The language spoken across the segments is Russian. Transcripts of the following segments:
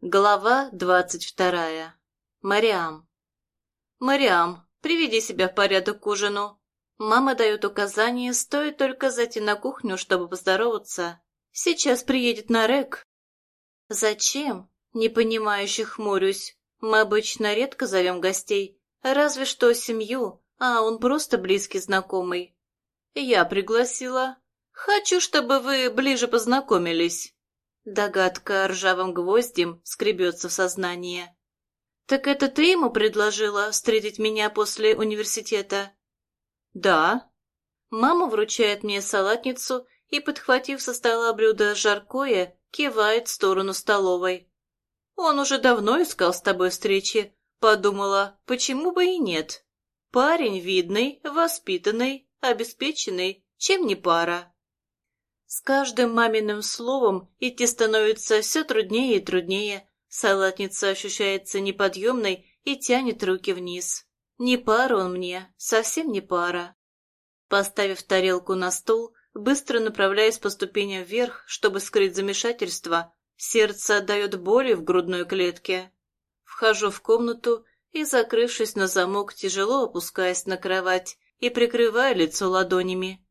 Глава двадцать вторая. Мариам. «Мариам, приведи себя в порядок к ужину». Мама дает указание, стоит только зайти на кухню, чтобы поздороваться. Сейчас приедет Нарек. «Зачем?» Непонимающе хмурюсь. Мы обычно редко зовем гостей, разве что семью, а он просто близкий знакомый. Я пригласила. Хочу, чтобы вы ближе познакомились. Догадка ржавым гвоздем скребется в сознание. «Так это ты ему предложила встретить меня после университета?» «Да». Мама вручает мне салатницу и, подхватив со стола блюдо жаркое, кивает в сторону столовой. «Он уже давно искал с тобой встречи. Подумала, почему бы и нет. Парень видный, воспитанный, обеспеченный, чем не пара». С каждым маминым словом идти становится все труднее и труднее. Салатница ощущается неподъемной и тянет руки вниз. Не пара он мне, совсем не пара. Поставив тарелку на стол, быстро направляясь по ступеням вверх, чтобы скрыть замешательство, сердце отдает боли в грудной клетке. Вхожу в комнату и, закрывшись на замок, тяжело опускаясь на кровать и прикрывая лицо ладонями.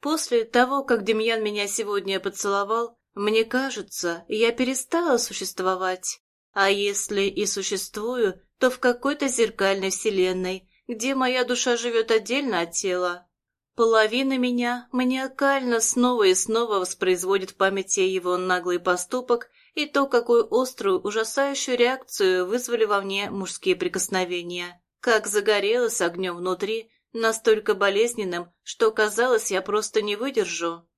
После того, как Демьян меня сегодня поцеловал, мне кажется, я перестала существовать. А если и существую, то в какой-то зеркальной вселенной, где моя душа живет отдельно от тела. Половина меня маниакально снова и снова воспроизводит в памяти его наглый поступок и то, какую острую, ужасающую реакцию вызвали во мне мужские прикосновения. Как загорелось огнем внутри, настолько болезненным, что казалось, я просто не выдержу.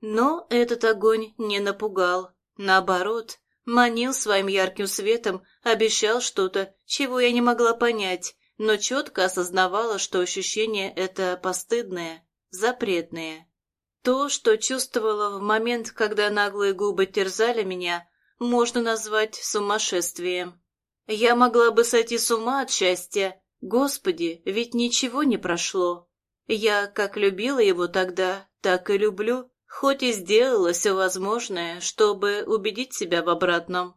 Но этот огонь не напугал. Наоборот, манил своим ярким светом, обещал что-то, чего я не могла понять, но четко осознавала, что ощущение это постыдное, запретное. То, что чувствовала в момент, когда наглые губы терзали меня, можно назвать сумасшествием. Я могла бы сойти с ума от счастья, Господи, ведь ничего не прошло. Я как любила его тогда, так и люблю, хоть и сделала все возможное, чтобы убедить себя в обратном.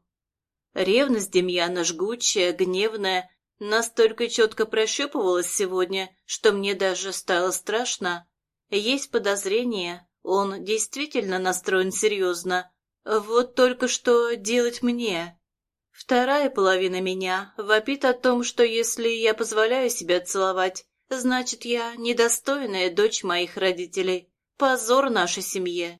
Ревность Демьяна жгучая, гневная, настолько четко прощупывалась сегодня, что мне даже стало страшно. Есть подозрение, он действительно настроен серьезно. Вот только что делать мне? Вторая половина меня вопит о том, что если я позволяю себя целовать, значит, я недостойная дочь моих родителей, позор нашей семье.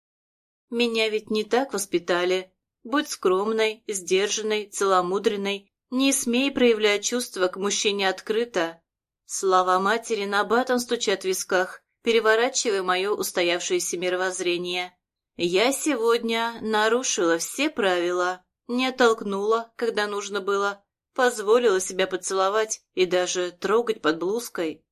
Меня ведь не так воспитали. Будь скромной, сдержанной, целомудренной, не смей проявлять чувства к мужчине открыто. Слова матери на батом стучат в висках, переворачивая мое устоявшееся мировоззрение. Я сегодня нарушила все правила не оттолкнула, когда нужно было, позволила себя поцеловать и даже трогать под блузкой.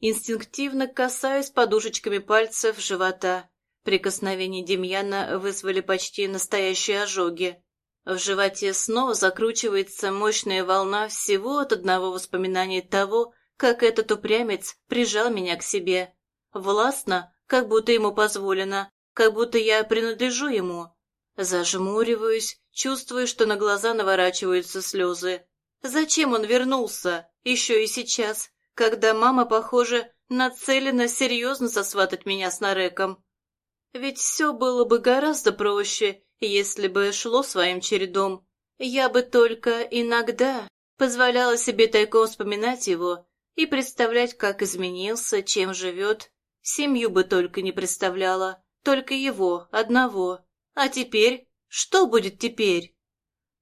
Инстинктивно касаюсь подушечками пальцев живота. Прикосновения Демьяна вызвали почти настоящие ожоги. В животе снова закручивается мощная волна всего от одного воспоминания того, как этот упрямец прижал меня к себе. Властно, как будто ему позволено, как будто я принадлежу ему. Зажмуриваюсь, чувствую, что на глаза наворачиваются слезы. Зачем он вернулся? Еще и сейчас, когда мама, похоже, нацелена серьезно сосватать меня с Нареком. Ведь все было бы гораздо проще, если бы шло своим чередом. Я бы только иногда позволяла себе тайком вспоминать его и представлять, как изменился, чем живет. Семью бы только не представляла, только его, одного. А теперь? Что будет теперь?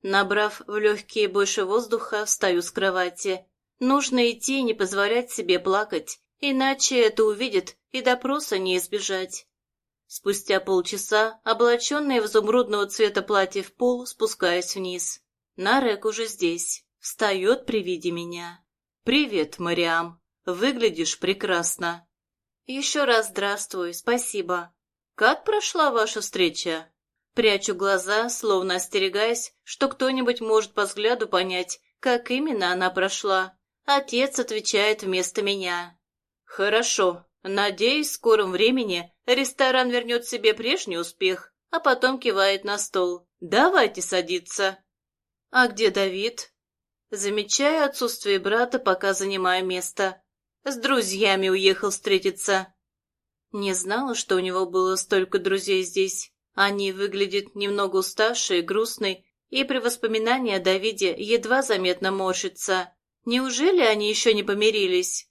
Набрав в легкие больше воздуха, встаю с кровати. Нужно идти и не позволять себе плакать, иначе это увидят и допроса не избежать. Спустя полчаса, облаченная в изумрудного цвета платье в пол, спускаюсь вниз. Нарек уже здесь. Встает при виде меня. «Привет, Мариам. Выглядишь прекрасно». «Еще раз здравствуй, спасибо. Как прошла ваша встреча?» Прячу глаза, словно остерегаясь, что кто-нибудь может по взгляду понять, как именно она прошла. Отец отвечает вместо меня. «Хорошо. Надеюсь, в скором времени ресторан вернет себе прежний успех, а потом кивает на стол. Давайте садиться». «А где Давид?» Замечаю отсутствие брата, пока занимаю место. С друзьями уехал встретиться. Не знала, что у него было столько друзей здесь. Они выглядят немного уставшей, грустной, и при воспоминании о Давиде едва заметно морщится. Неужели они еще не помирились?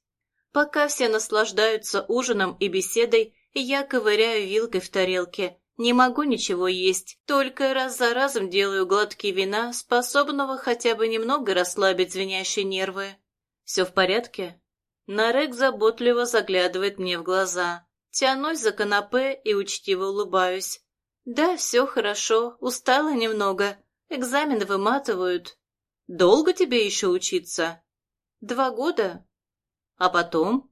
Пока все наслаждаются ужином и беседой, я ковыряю вилкой в тарелке. Не могу ничего есть, только раз за разом делаю глотки вина, способного хотя бы немного расслабить звенящие нервы. «Все в порядке?» Нарек заботливо заглядывает мне в глаза. Тянусь за канапе и учтиво улыбаюсь. «Да, все хорошо, устала немного. Экзамены выматывают. Долго тебе еще учиться?» «Два года». «А потом?»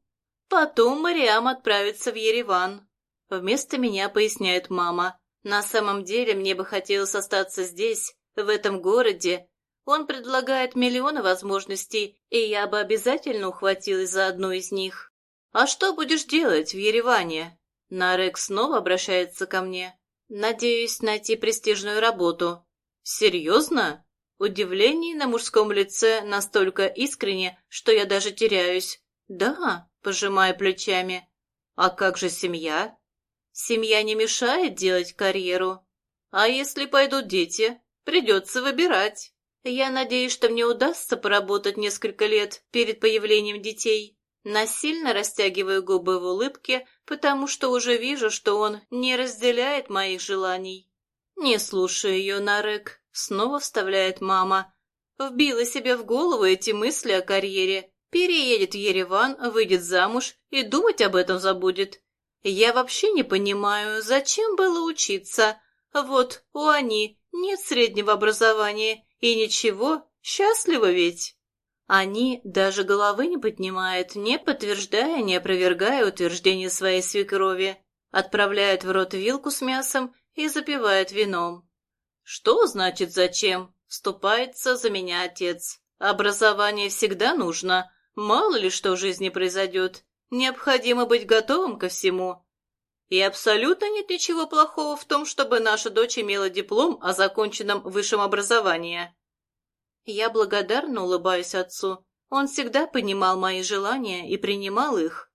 «Потом Мариам отправится в Ереван». Вместо меня поясняет мама. «На самом деле мне бы хотелось остаться здесь, в этом городе. Он предлагает миллионы возможностей, и я бы обязательно ухватилась за одну из них». «А что будешь делать в Ереване?» Нарек снова обращается ко мне. «Надеюсь найти престижную работу». «Серьезно?» Удивление на мужском лице настолько искренне, что я даже теряюсь. «Да», — пожимая плечами. «А как же семья?» «Семья не мешает делать карьеру. А если пойдут дети, придется выбирать. Я надеюсь, что мне удастся поработать несколько лет перед появлением детей». Насильно растягиваю губы в улыбке, потому что уже вижу, что он не разделяет моих желаний. Не слушаю ее, Нарек, снова вставляет мама. Вбила себе в голову эти мысли о карьере. Переедет в Ереван, выйдет замуж и думать об этом забудет. Я вообще не понимаю, зачем было учиться. Вот, у Ани нет среднего образования, и ничего, счастливо ведь. Они даже головы не поднимают, не подтверждая, не опровергая утверждение своей свекрови, отправляют в рот вилку с мясом и запивают вином. «Что значит зачем?» — вступается за меня отец. «Образование всегда нужно. Мало ли что в жизни произойдет. Необходимо быть готовым ко всему. И абсолютно нет ничего плохого в том, чтобы наша дочь имела диплом о законченном высшем образовании. Я благодарно улыбаюсь отцу. Он всегда понимал мои желания и принимал их.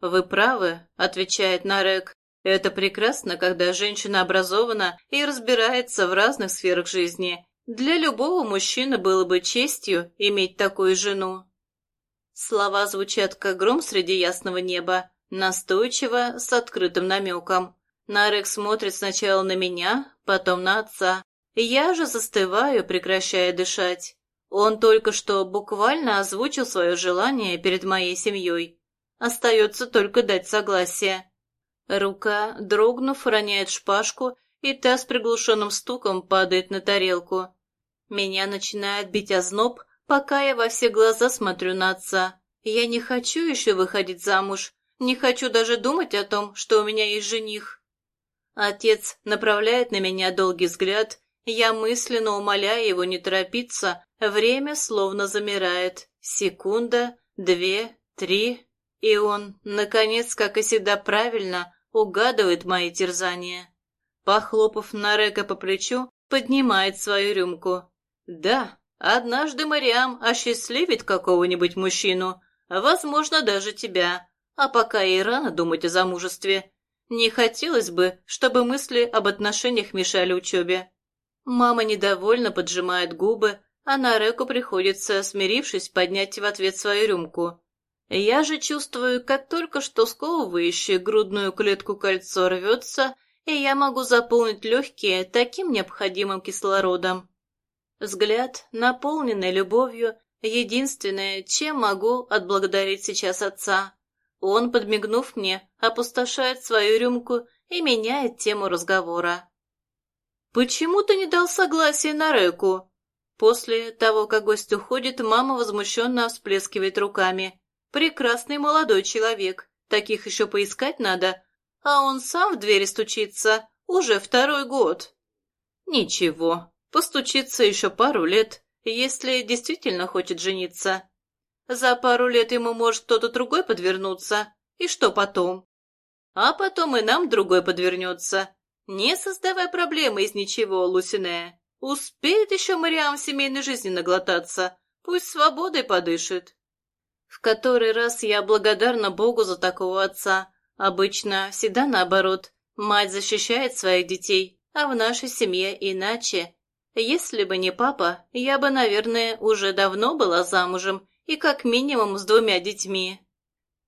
«Вы правы», — отвечает Нарек. «Это прекрасно, когда женщина образована и разбирается в разных сферах жизни. Для любого мужчины было бы честью иметь такую жену». Слова звучат, как гром среди ясного неба, настойчиво, с открытым намеком. Нарек смотрит сначала на меня, потом на отца. Я же застываю, прекращая дышать. Он только что буквально озвучил свое желание перед моей семьей. Остается только дать согласие. Рука, дрогнув, роняет шпажку, и та с приглушенным стуком падает на тарелку. Меня начинает бить озноб, пока я во все глаза смотрю на отца. Я не хочу еще выходить замуж, не хочу даже думать о том, что у меня есть жених. Отец направляет на меня долгий взгляд, я мысленно умоляю его не торопиться, время словно замирает. Секунда, две, три, и он, наконец, как и всегда правильно, угадывает мои терзания. Похлопав Нарека по плечу, поднимает свою рюмку. «Да, однажды Мариам осчастливит какого-нибудь мужчину, возможно, даже тебя, а пока ей рано думать о замужестве. Не хотелось бы, чтобы мысли об отношениях мешали учебе. Мама недовольно поджимает губы, а на Реку приходится, смирившись, поднять в ответ свою рюмку. Я же чувствую, как только что сковывающее грудную клетку кольцо рвется, и я могу заполнить легкие таким необходимым кислородом. Взгляд, наполненный любовью, единственное, чем могу отблагодарить сейчас отца. Он, подмигнув мне, опустошает свою рюмку и меняет тему разговора. «Почему ты не дал согласия на Реку?» После того, как гость уходит, мама возмущенно всплескивает руками. «Прекрасный молодой человек. Таких еще поискать надо. А он сам в двери стучится. Уже второй год». «Ничего. Постучится еще пару лет, если действительно хочет жениться. За пару лет ему может кто-то другой подвернуться. И что потом?» «А потом и нам другой подвернется. «Не создавай проблемы из ничего, Лусине. Успеет еще Мариам семейной жизни наглотаться. Пусть свободой подышит. В который раз я благодарна Богу за такого отца. Обычно всегда наоборот. Мать защищает своих детей, а в нашей семье иначе. Если бы не папа, я бы, наверное, уже давно была замужем и как минимум с двумя детьми.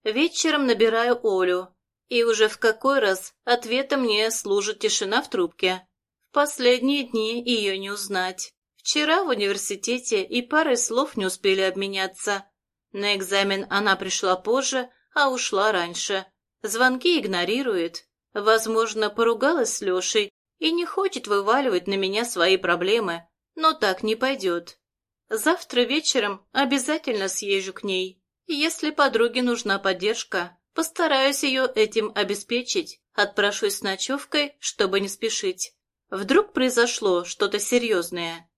Вечером набираю Олю, и уже в какой раз ответом мне служит тишина в трубке. В последние дни ее не узнать. Вчера в университете и парой слов не успели обменяться. На экзамен она пришла позже, а ушла раньше. Звонки игнорирует. Возможно, поругалась с Лешей и не хочет вываливать на меня свои проблемы, но так не пойдет. Завтра вечером обязательно съезжу к ней. Если подруге нужна поддержка, постараюсь ее этим обеспечить, отпрошусь с ночевкой, чтобы не спешить. Вдруг произошло что-то серьезное.